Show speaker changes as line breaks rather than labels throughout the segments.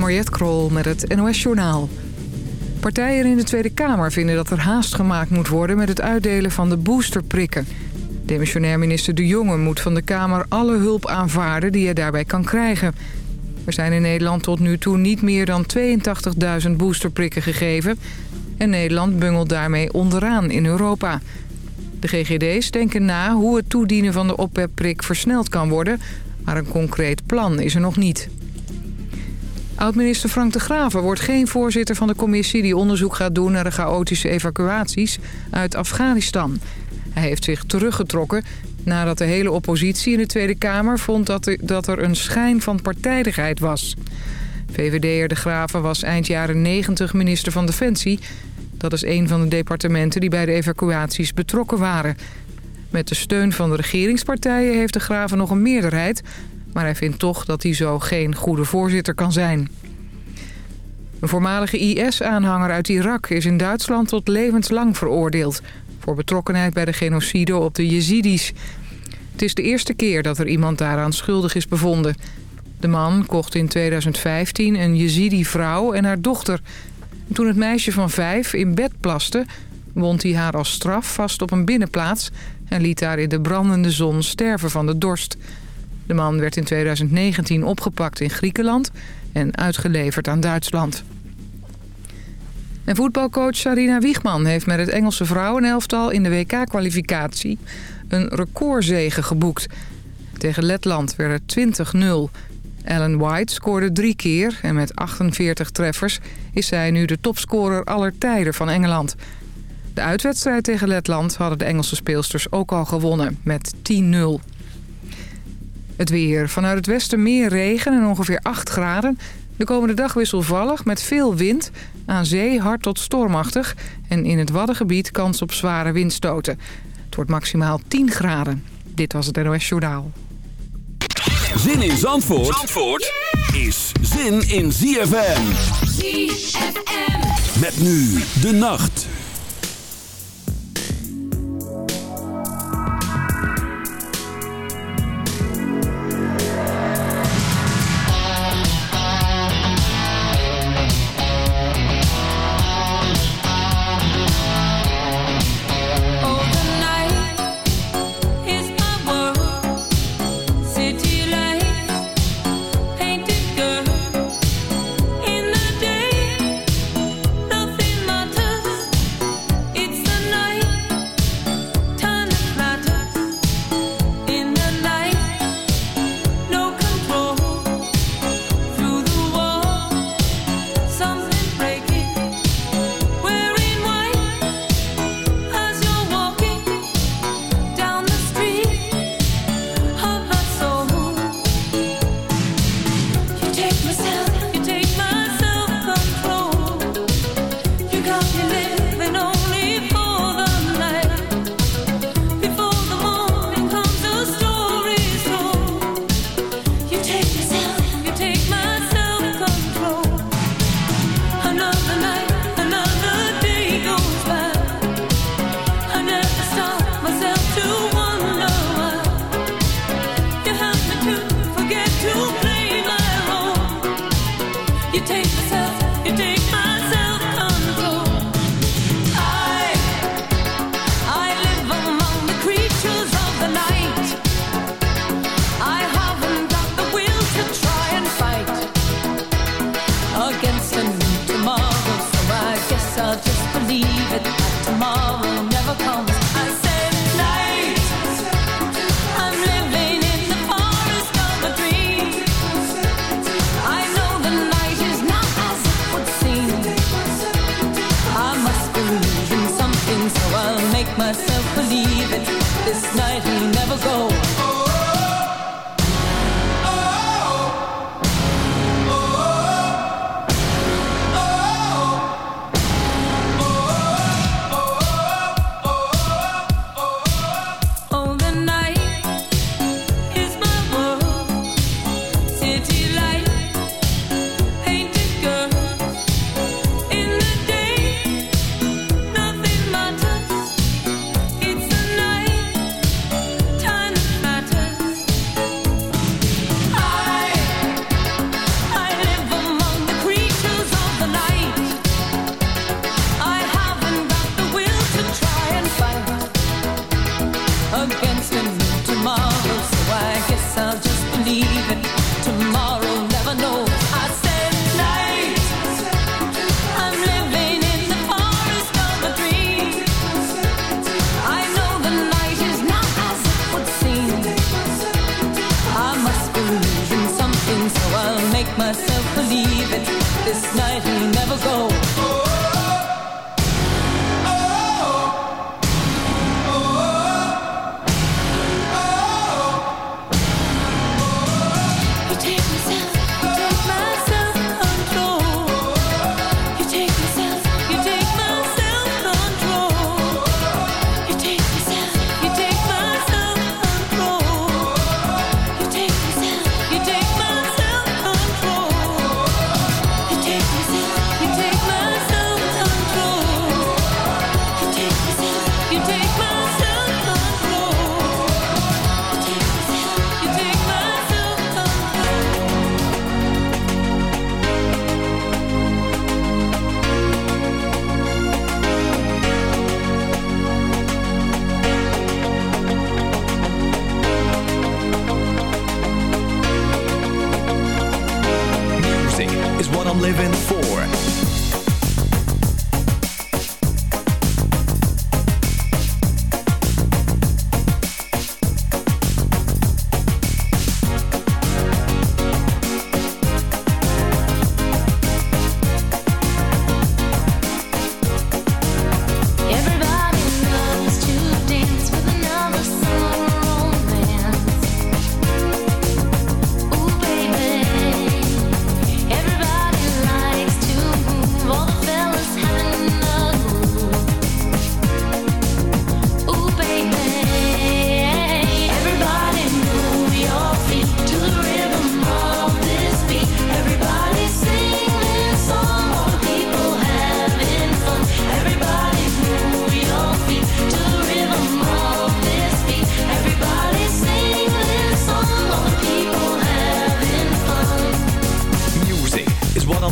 Mariette Krol met het NOS Journaal. Partijen in de Tweede Kamer vinden dat er haast gemaakt moet worden... met het uitdelen van de boosterprikken. Demissionair minister De Jonge moet van de Kamer alle hulp aanvaarden... die je daarbij kan krijgen. Er zijn in Nederland tot nu toe niet meer dan 82.000 boosterprikken gegeven... en Nederland bungelt daarmee onderaan in Europa... De GGD's denken na hoe het toedienen van de oppep-prik versneld kan worden... maar een concreet plan is er nog niet. Oud-minister Frank de Graven wordt geen voorzitter van de commissie... die onderzoek gaat doen naar de chaotische evacuaties uit Afghanistan. Hij heeft zich teruggetrokken nadat de hele oppositie in de Tweede Kamer... vond dat er, een schijn van partijdigheid was. VVD'er de Graven was eind jaren 90 minister van Defensie... Dat is een van de departementen die bij de evacuaties betrokken waren. Met de steun van de regeringspartijen heeft de Graven nog een meerderheid... maar hij vindt toch dat hij zo geen goede voorzitter kan zijn. Een voormalige IS-aanhanger uit Irak is in Duitsland tot levenslang veroordeeld... voor betrokkenheid bij de genocide op de Jezidis. Het is de eerste keer dat er iemand daaraan schuldig is bevonden. De man kocht in 2015 een Jezidi-vrouw en haar dochter... Toen het meisje van vijf in bed plaste, wond hij haar als straf vast op een binnenplaats... en liet haar in de brandende zon sterven van de dorst. De man werd in 2019 opgepakt in Griekenland en uitgeleverd aan Duitsland. En voetbalcoach Sarina Wiegman heeft met het Engelse vrouwenelftal in de WK-kwalificatie een recordzege geboekt. Tegen Letland werd het 20-0. Ellen White scoorde drie keer en met 48 treffers is zij nu de topscorer aller tijden van Engeland. De uitwedstrijd tegen Letland hadden de Engelse speelsters ook al gewonnen met 10-0. Het weer. Vanuit het westen meer regen en ongeveer 8 graden. De komende dag wisselvallig met veel wind. Aan zee hard tot stormachtig. En in het Waddengebied kans op zware windstoten. Het wordt maximaal 10 graden. Dit was het NOS Journaal.
Zin in Zandvoort, Zandvoort is zin in ZFM.
ZFM.
Met nu de nacht.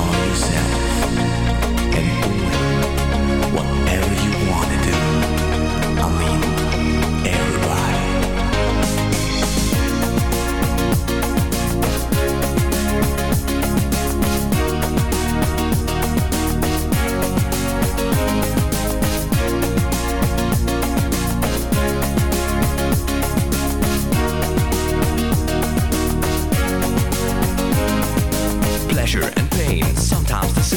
all you.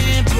simple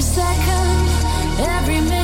every second, every minute.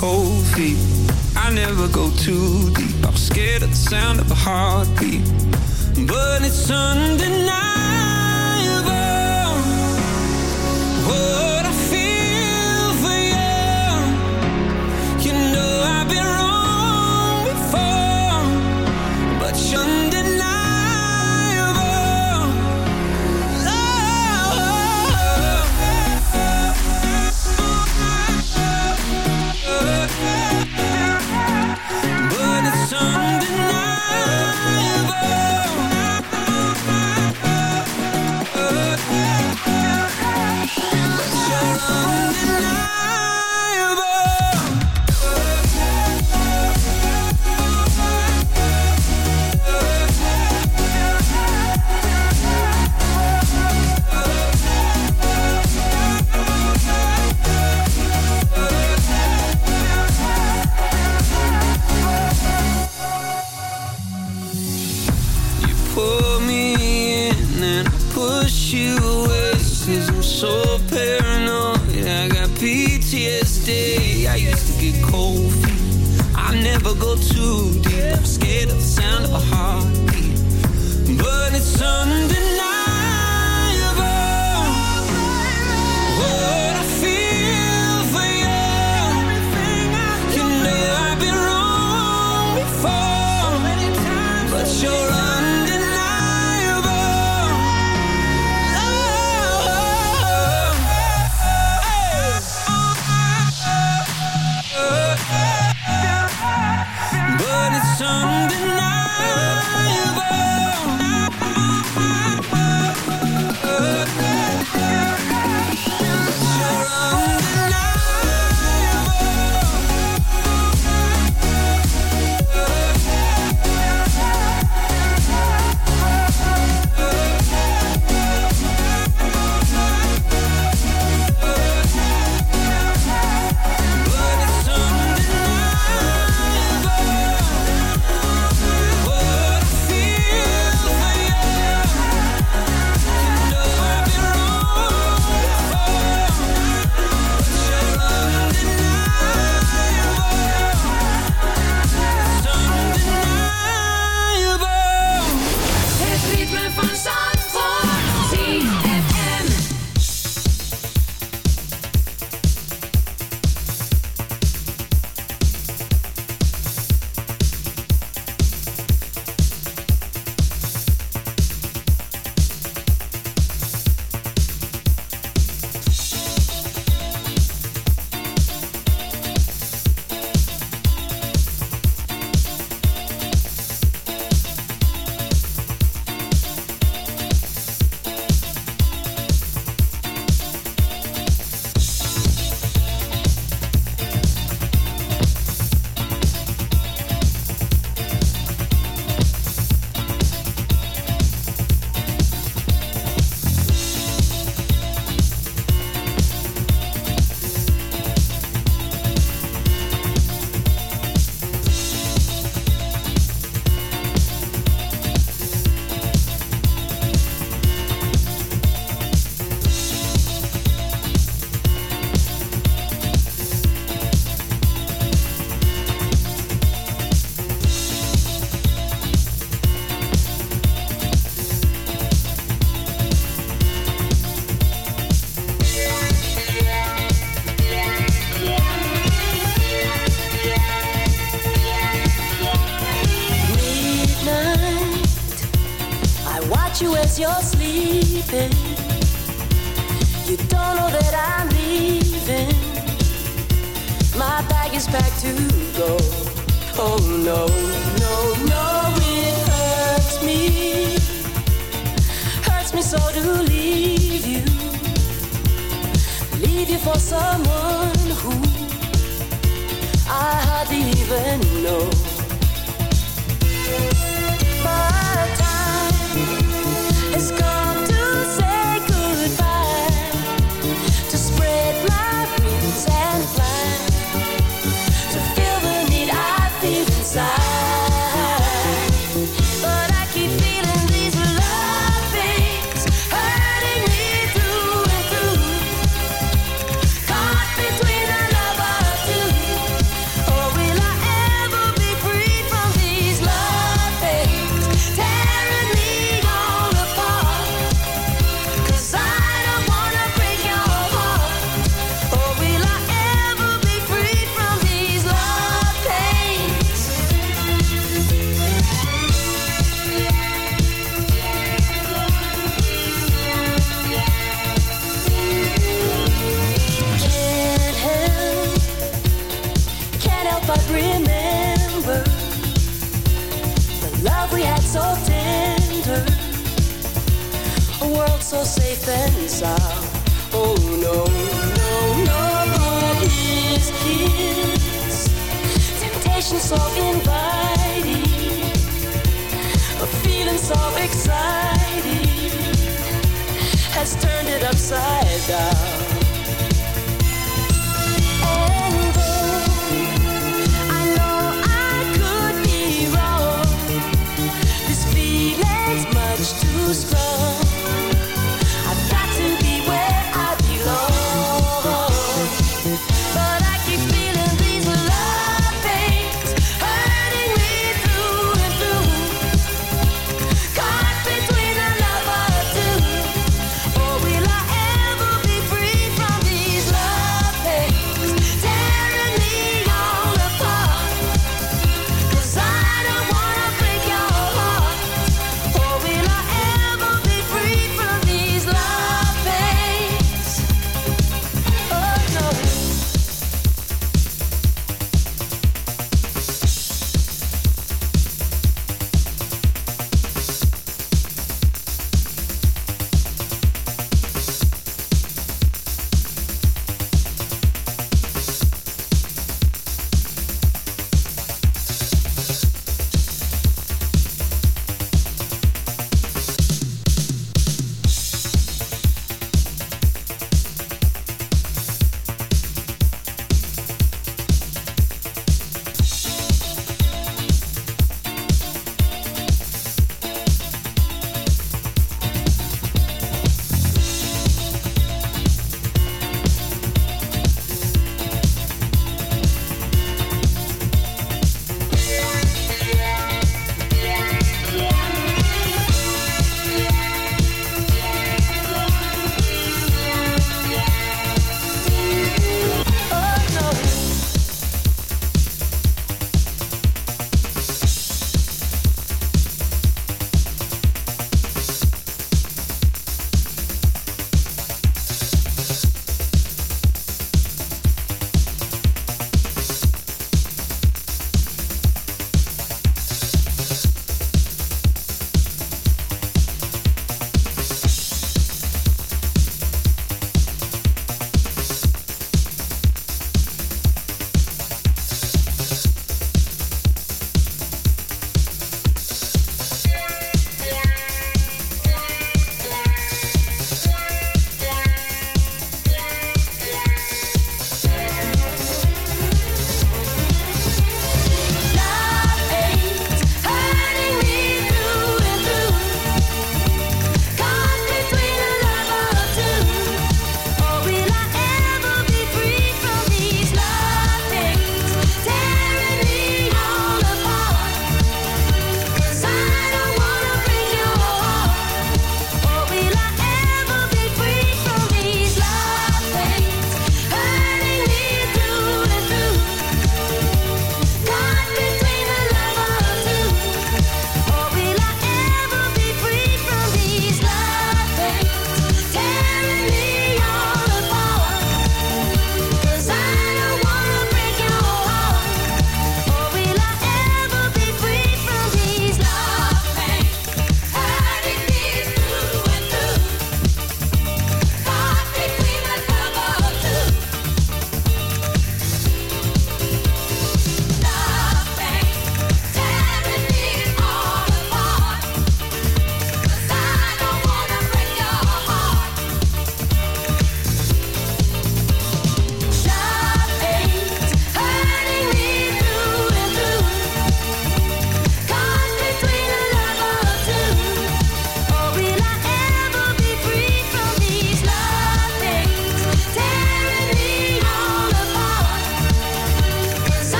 cold feet. I never go too deep. I'm scared of the sound of a heartbeat. But it's
sun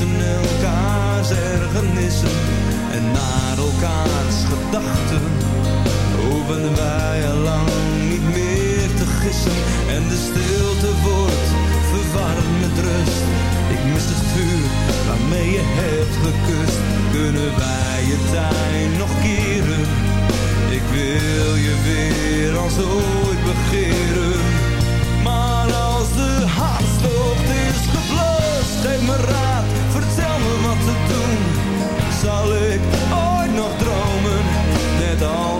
lezen elkaars ergernissen en naar elkaars gedachten. Hoeven wij al lang niet meer te gissen en de stilte wordt verwarmd met rust. Ik mis het vuur waarmee je hebt gekust. Kunnen wij je tijd nog keren? Ik wil je weer als ooit begeren. Maar als de hartstocht is geblust, geef me raad, Zal ik ooit nog dromen, net als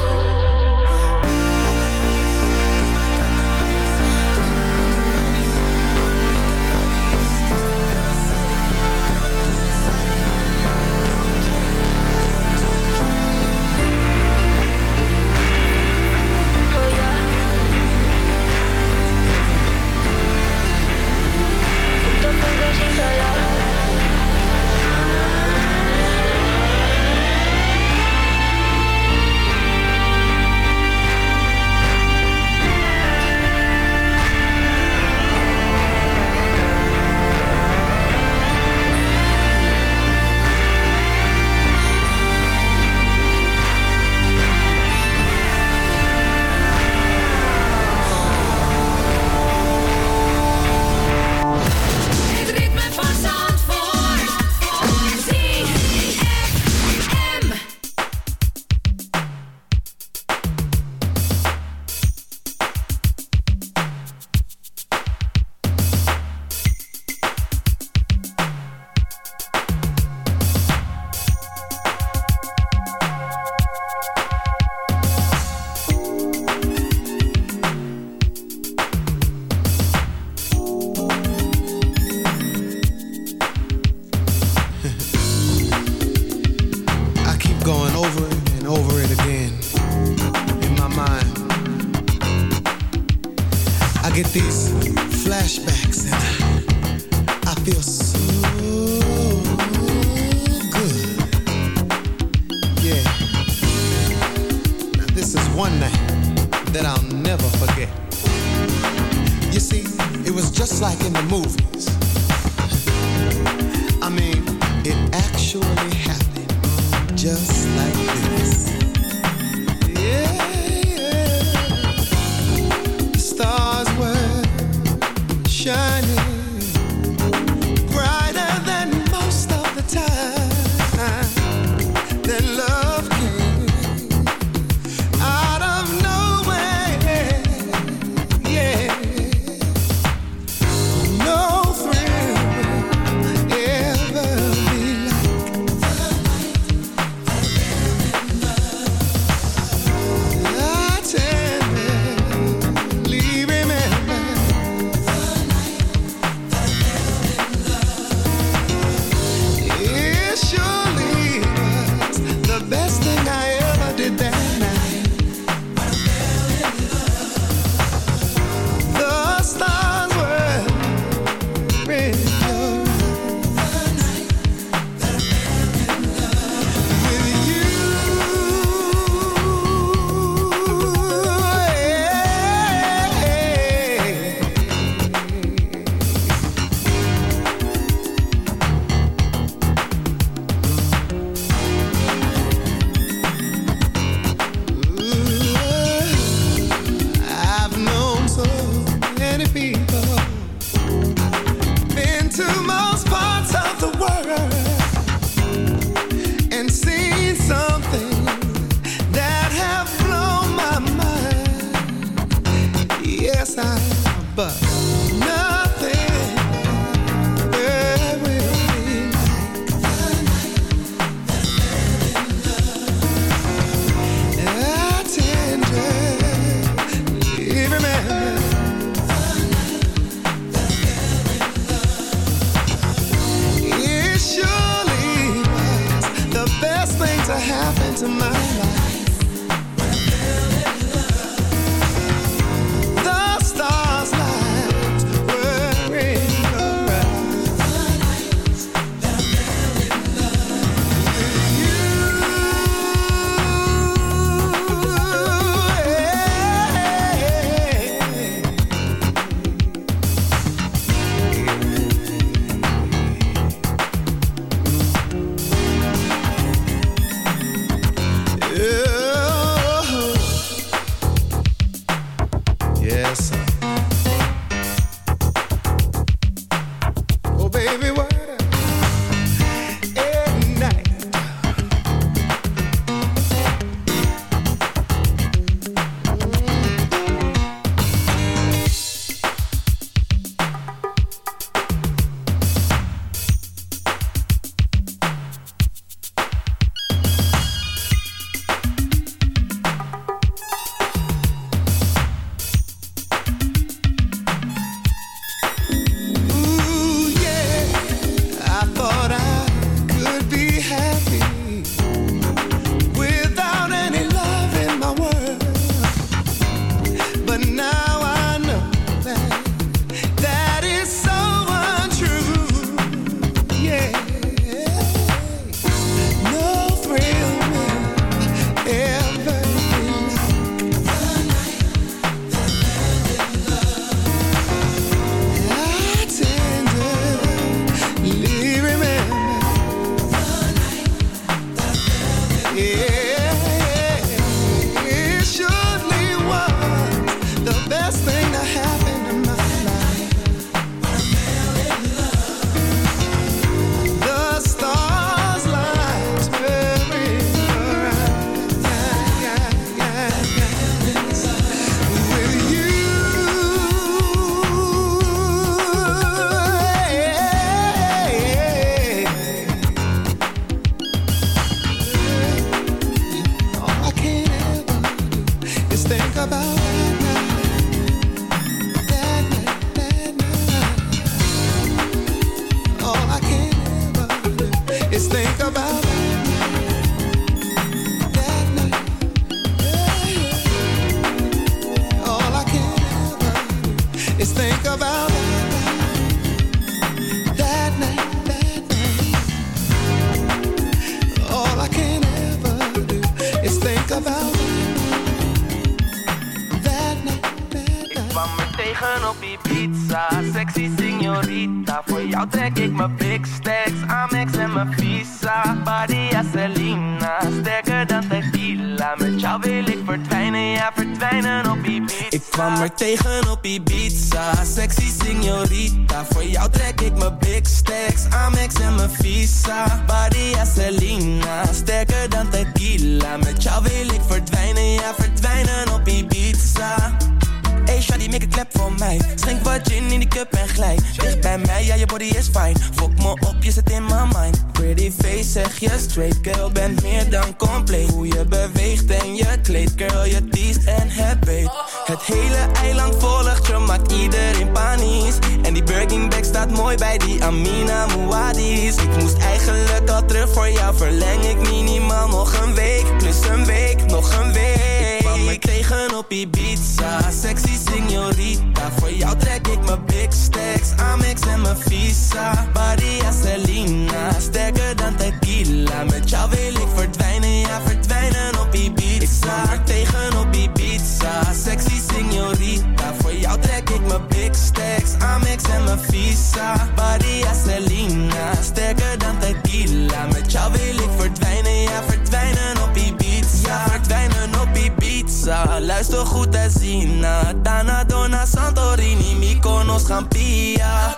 Tegen op Ibiza. Sexy signorita Voor jou trek ik mijn big stacks. Amex en mijn visa Baria Selena. Sterker dan tequila Met jou wil ik verdwijnen. Ja verdwijnen op Ibiza. Verdwijnen op Ibiza. Luister goed en zien Dana, Dona, Santorini Mykonos, Gampia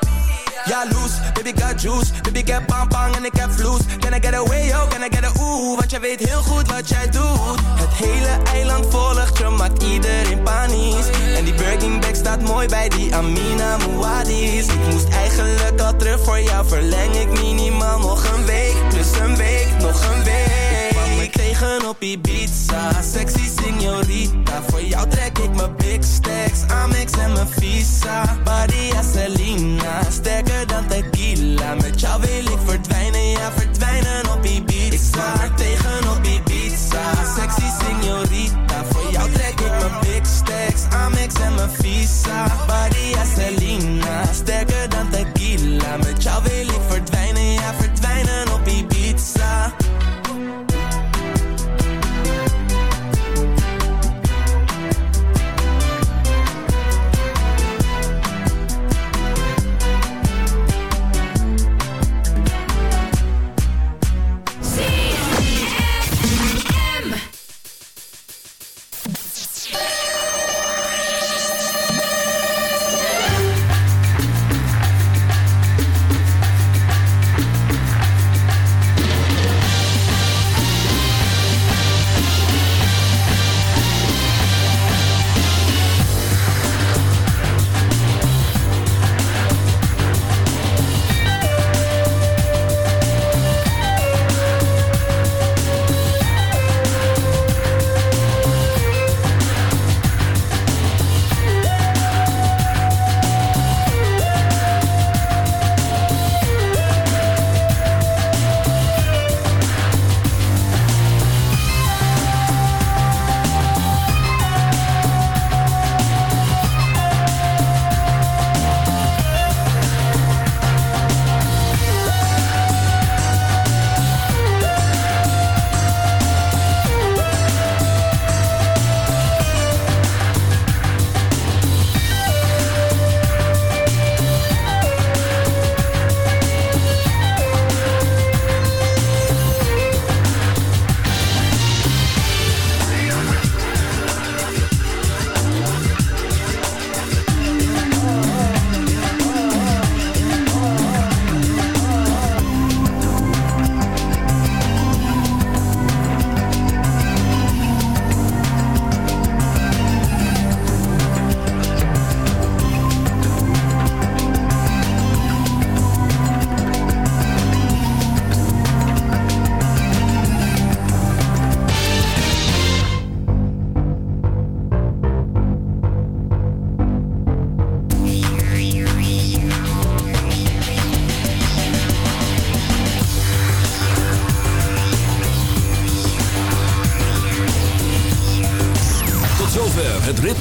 ja, loose, baby got juice. Baby heb bang bang en ik heb vloes. Can I get away, yo, can I get a ooh? Want jij weet heel goed wat jij doet. Het hele eiland volgt je, maakt iedereen panisch. En die Birkin bag staat mooi bij die Amina Muadis Ik moest eigenlijk al terug voor jou Verleng ik minimaal nog een week. Plus een week, nog een week Tegen op Ibiza. Sexy signorita Voor jou trek ik mijn big stacks. Amex en mijn visa Badia Selena. Sterker dan tequila Met jou wil ik verdwijnen, ja verdwijnen op Ibiza. Ik tegen op Ibiza. Sexy signorita Voor jou trek ik mijn big stacks. Amex en mijn visa Badia Selena. Sterker dan tequila Met jou wil